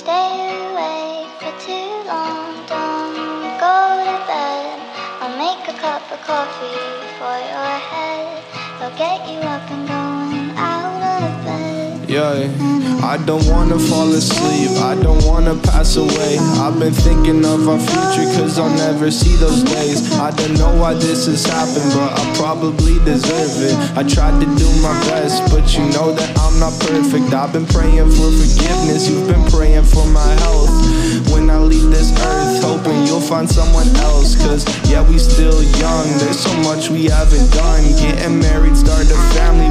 stay awake for too long. Don't go to bed. I'll make a cup of coffee for your head. I'll get you up and going out of bed. Yeah. I don't wanna fall asleep, I don't wanna pass away. I've been thinking of our future, cause I'll never see those days. I don't know why this has happened, but I probably deserve it. I tried to do my best, but you know that I'm not perfect. I've been praying for forgiveness, you've been praying for my health. When I leave this earth, hoping you'll find someone else. Cause yeah, we still young, there's so much we haven't done. Getting married, start a family,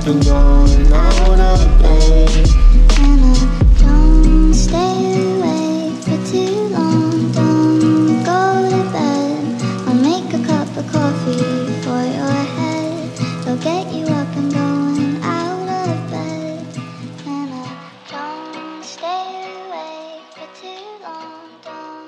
up and going on up and I don't stay away for too long. Don't go to bed. I'll make a cup of coffee for your head. I'll get you up and going out of bed. And I don't stay away for too long. Don't